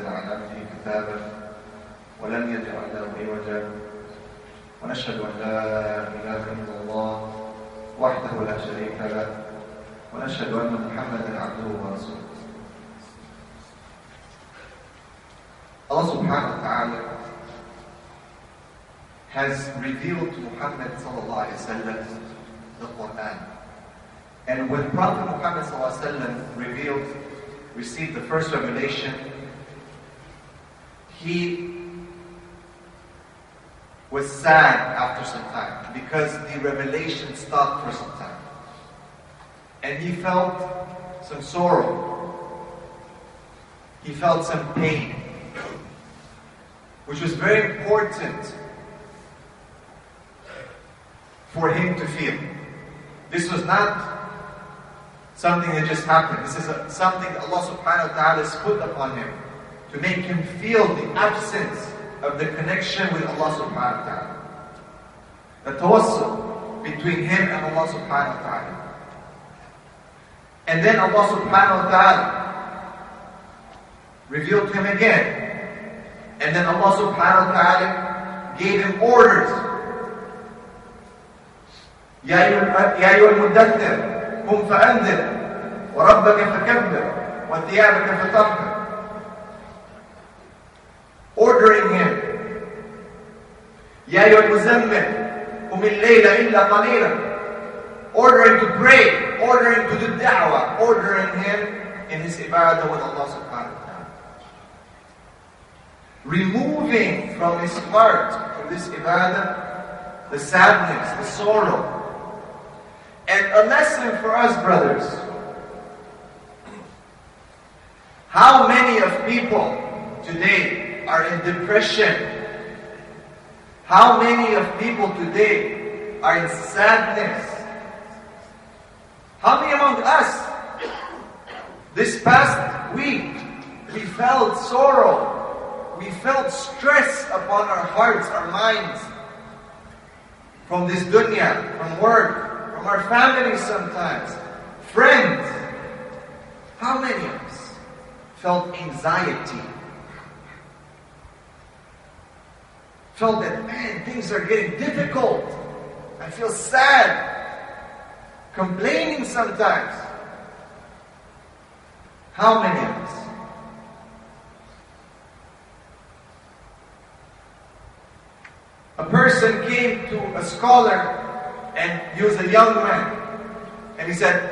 أنزل على عبده كتابا ولم يجعل له عوجا ونشهد أن لا إله إلا الله وحده لا شريك له ونشهد أن محمدا عبده ورسوله Allah subhanahu wa ta'ala has revealed to Muhammad sallallahu alayhi wa the Quran. And when Prophet Muhammad ﷺ revealed, received the first revelation, he was sad after some time because the revelation stopped for some time. And he felt some sorrow. He felt some pain, which was very important for him to feel. This was not something that just happened. This is a, something that Allah subhanahu wa ta'ala has put upon him to make him feel the absence of the connection with Allah subhanahu wa ta'ala. The tawassul between him and Allah subhanahu wa ta'ala. And then Allah subhanahu wa ta'ala revealed to him again. And then Allah subhanahu wa ta'ala gave him orders يا أيها يا أيها المدثر قم فأنذر وربك فكبر وثيابك فطهر يا أيها المزمل قم الليل إلا قليلا ordering to pray ordering to do da'wah ordering him in his ibadah with Allah subhanahu wa ta'ala removing from his heart from this ibadah the sadness the sorrow and a lesson for us, brothers. How many of people today are in depression? How many of people today are in sadness? How many among us this past week we felt sorrow, we felt stress upon our hearts, our minds from this dunya, from work, from our families sometimes, friends. How many of us felt anxiety? Felt that, man, things are getting difficult. I feel sad. Complaining sometimes. How many of us? A person came to a scholar and he was a young man. And he said,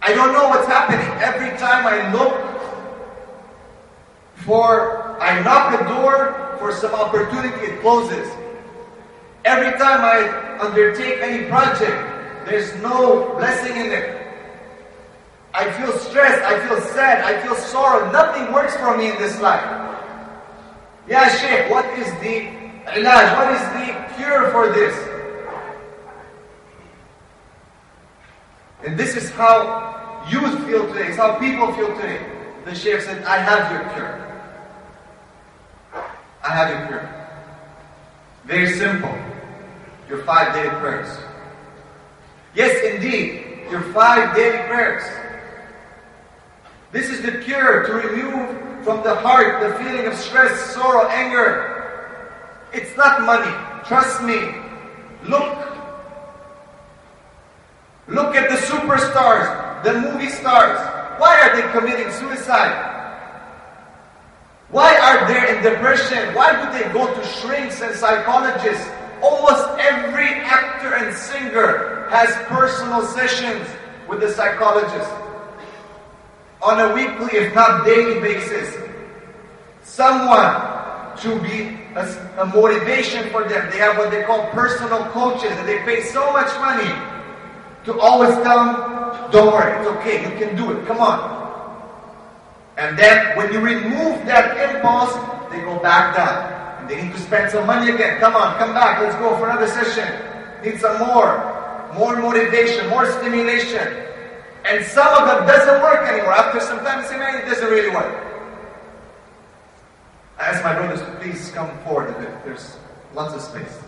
I don't know what's happening. Every time I look for, I knock a door for some opportunity, it closes. Every time I undertake any project, there's no blessing in it. I feel stressed, I feel sad, I feel sorrow. Nothing works for me in this life. Yeah, Sheikh, what is the ilaj? What is the cure for this? And this is how youth feel today. It's how people feel today. The Shaykh said, I have your cure. I have your prayer. Very simple. Your five daily prayers. Yes, indeed, your five daily prayers. This is the cure to remove from the heart the feeling of stress, sorrow, anger. It's not money. Trust me. Look Look at the superstars, the movie stars. Why are they committing suicide? Why are they in depression? Why do they go to shrinks and psychologists? Almost every actor and singer has personal sessions with the psychologist on a weekly, if not daily basis. Someone to be a, a motivation for them. They have what they call personal coaches, and they pay so much money to always tell them, don't worry, it's okay, you can do it, come on. And then when you remove that impulse, they go back down. And they need to spend some money again. Come on, come back, let's go for another session. Need some more. More motivation, more stimulation. And some of them doesn't work anymore. After some time, they say, man, it doesn't really work. I ask my brothers to please come forward a bit. There's lots of space.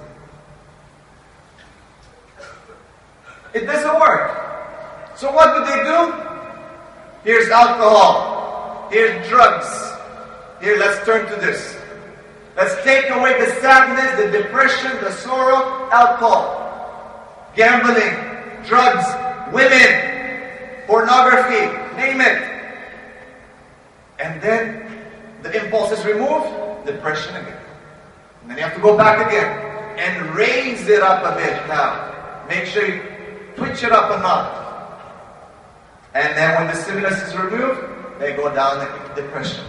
It doesn't work. So what do they do? Here's alcohol. Here's drugs. Here, let's turn to this. Let's take away the sadness, the depression, the sorrow, alcohol, gambling, drugs, women, pornography, name it. And then the impulse is removed, depression again. And then you have to go back again and raise it up a bit now. Make sure you twitch it up a notch. And then when the stimulus is removed, they go down into depression.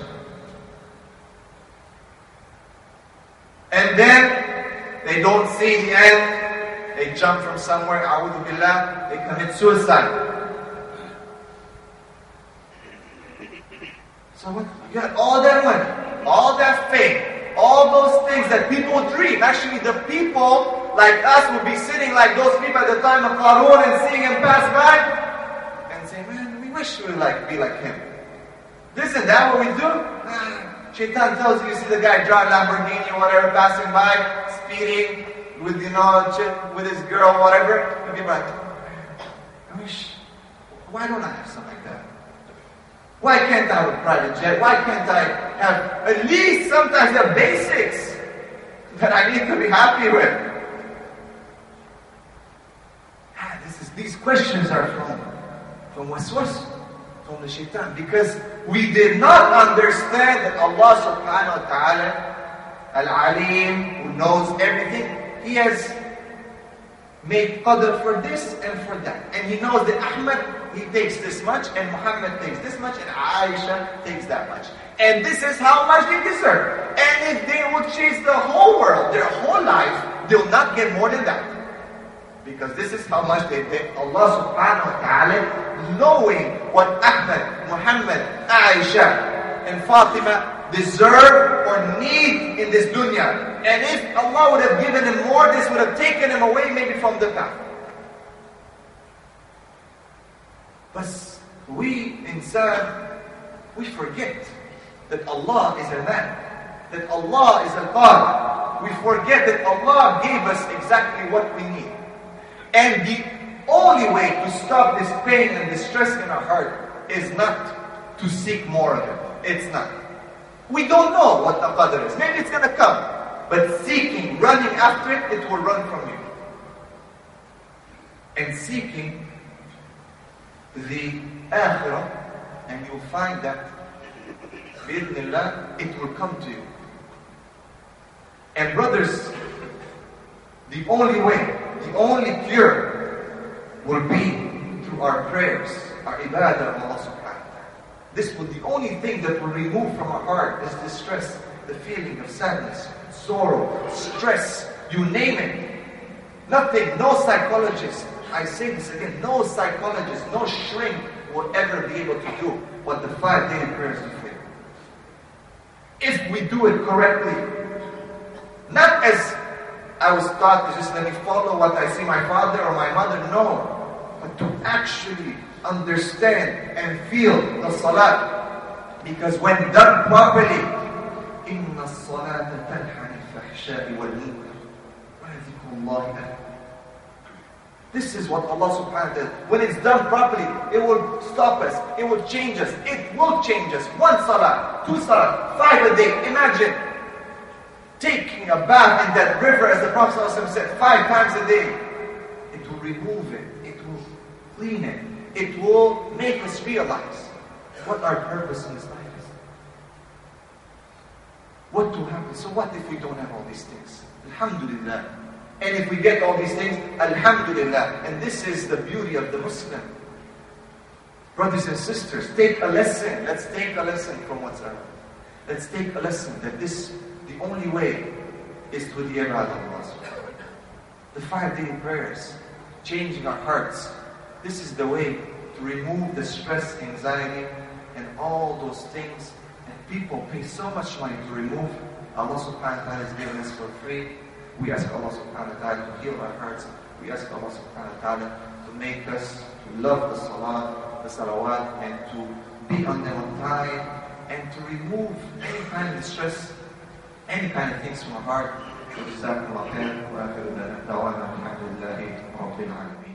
And then they don't see the end. They jump from somewhere, a'udhu billah, they commit suicide. So what, you got all that money, all that fame, all those things that people dream. Actually, the people like us would be sitting like those people at the time of Qarun and seeing him pass by and say, man, we wish we would like be like him. Isn't that what we do? Shaitan tells you, you see the guy driving Lamborghini or whatever, passing by, speeding with, you know, with his girl, whatever. And people are like, I wish, why don't I have something like that? Why can't I have a private jet? Why can't I have at least sometimes the basics that I need to be happy with? Ah, this is, these questions are from, from waswas, from the shaitan. Because we did not understand that Allah subhanahu wa ta'ala, Al-Alim, who knows everything, He has made qadr for this and for that. And He knows that Ahmad, he takes this much, and Muhammad takes this much, and Aisha takes that much. And this is how much they deserve. And if they would chase the whole world, their whole life, they'll not get more than that. Because this is how much they take. Allah subhanahu wa ta'ala, knowing what Ahmad, Muhammad, Aisha, and Fatima deserve or need in this dunya. And if Allah would have given him more, this would have taken him away maybe from the path. But we, insan, we forget that Allah is a man, that Allah is a God. We forget that Allah gave us exactly what we need. And the only way to stop this pain and distress in our heart is not to seek more of it. It's not. We don't know what the qadr is. Maybe it's gonna come. But seeking, running after it, it will run from you. And seeking the akhirah, and you'll find that bi'idhnillah, it will come to you. And brothers, the only way, the only cure will be through our prayers, our ibadah of Allah subhanahu wa ta'ala. This will the only thing that will remove from our heart is distress, the feeling of sadness, sorrow, stress, you name it. Nothing, no psychologist, I say this again, no psychologist, no shrink will ever be able to do what the five daily prayers do for. If we do it correctly, not as I was taught to just let me follow what I see my father or my mother, no, but to actually understand and feel the salat. Because when done properly, إِنَّ الصَّلَاةَ تَنْحَى عَنِ الْفَحْشَاءِ وَالْمُنكَرِ وَلَذِكْرُ اللَّهِ أَكْبَرُ this is what Allah subhanahu wa ta'ala, when it's done properly, it will stop us, it will change us, it will change us. One salah, two salah, five a day. Imagine taking a bath in that river as the Prophet ﷺ said, five times a day. It will remove it, it will clean it, it will make us realize what our purpose in this life is. what to happen? So what if we don't have all these things? Alhamdulillah. And if we get all these things, Alhamdulillah. And this is the beauty of the Muslim. Brothers and sisters, take a lesson. Let's take a lesson from what's around. Let's take a lesson that this, the only way is to the Allah. The five daily prayers, changing our hearts. This is the way to remove the stress, anxiety, and all those things. And people pay so much money to remove. Allah subhanahu wa ta'ala has given us for free. We ask Allah subhanahu wa ta'ala to heal our hearts. We ask Allah subhanahu wa ta'ala to make us to love the salah, the salawat, and to be on them on time, and to remove any kind of stress, any kind of things from our heart. وجزاكم الله خير واخر دعوانا الحمد لله رب العالمين